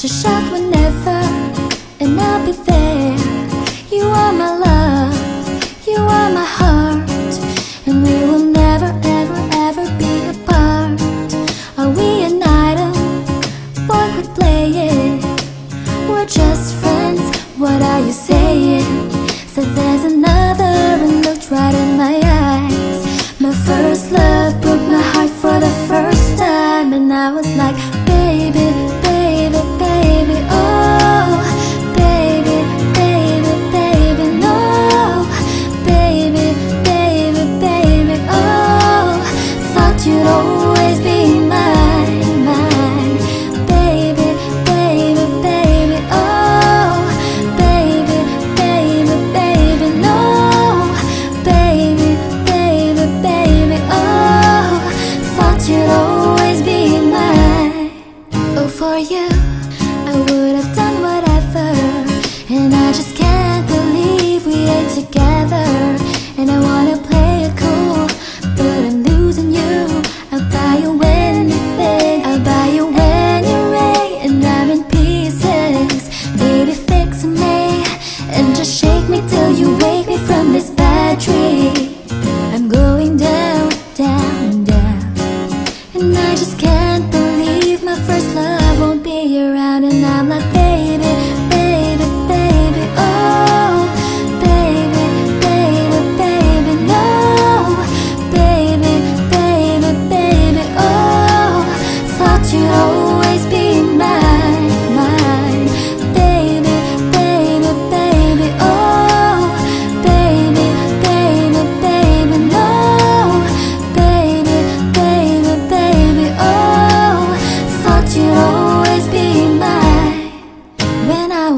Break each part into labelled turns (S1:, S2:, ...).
S1: To shout whenever, and I'll be there. You are my love, you are my heart, and we will never, ever, ever be apart. Are we an item? Boy, could play it. We're just friends. What are you saying? So there's another. I would have done まって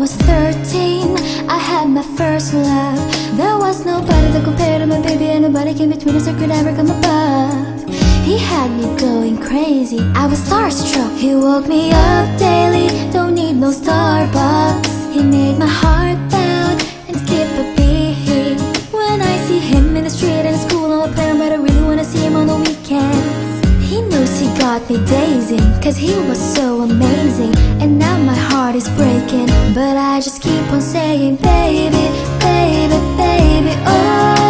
S1: was 13, I had my first love. There was nobody that compared to my baby And nobody came between us or could ever come above. He had me going crazy, I was starstruck. He woke me up daily, don't need no Starbucks. He made my heart bound and skip a beat. When I see him in the street and school I'm a But I really wanna see him on the weekends. He knows he got me dazing Cause he was so amazing. And now my heart is breaking but I just keep on saying, baby, baby, baby, oh.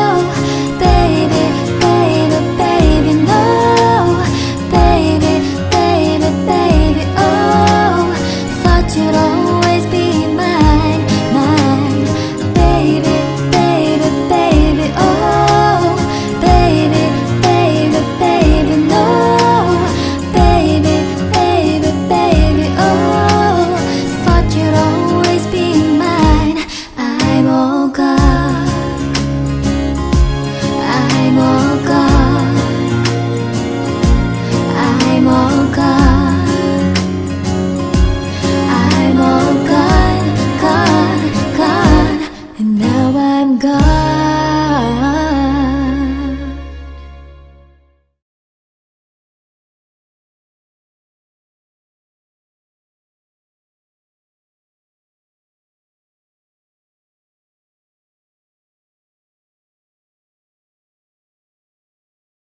S1: 么个